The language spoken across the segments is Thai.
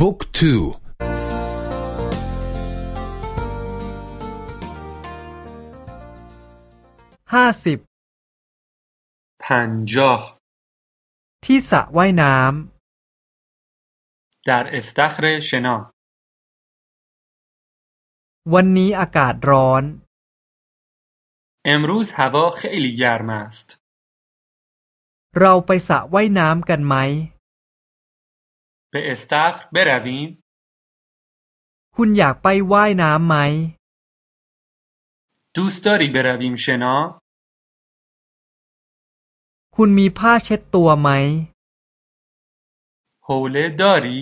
บุ๊กทูห้าสิบพันจาที่สระว่ายน้ำ در استخر شنا วันนี้อากาศร้อน امروز هوا خیلی گرم است เราไปสระว่ายน้ำกันไหม به استخر برویم คุณอยากไปว่ายน้ำไหม دوست داری برویم شنا คุณมีผ้าเช็ดตัวไหม حوله داری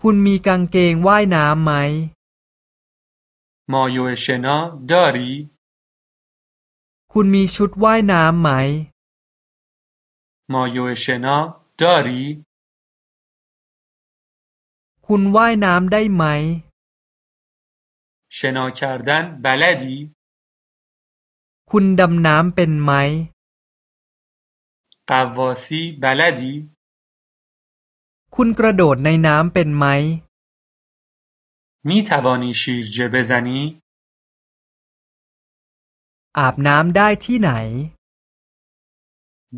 คุณมีกางเกงว่ายน้ำไหม مایو شنا داری คุณมีชุดว่ายน้ำไหม مایو شنا داری คุณว่ายน้ำได้ไหม شنا کردن بلدی คุณดำน้ำเป็นไหม قواسی بلدی คุณกระโดดในน้ำเป็นไหม می توانی شیرجه بزنی อาบน้ำได้ที่ไหน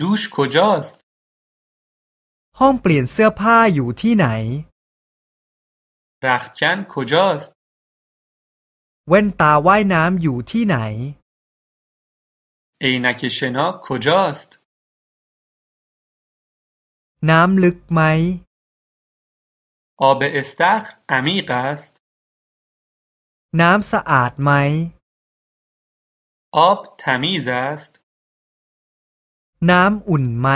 دوش کجاست ห้องเปลี่ยนเสื้อผ้าอยู่ที่ไหน رختکن کجاست แว่นตาว่ายน้ำอยู่ที่ไหน عینک شنا کجاست น้ำลึกไหม آب استخر عمیق است น้ำสะอาดไหม آب تمیز است น้ำอุ่นไหม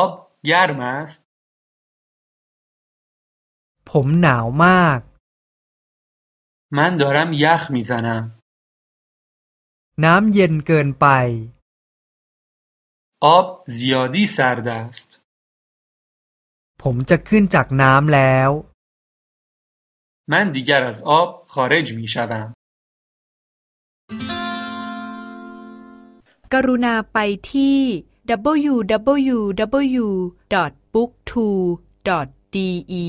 آب گرم است ผมหนาวมาก من دارم یخ میزنم น้ำเย็นเกินไป آب زیادی سرد است ผมจะขึ้นจากน้ำแล้ว من دیگر از آب خارج می شوم กรุณาไปที่ www.booktwo.de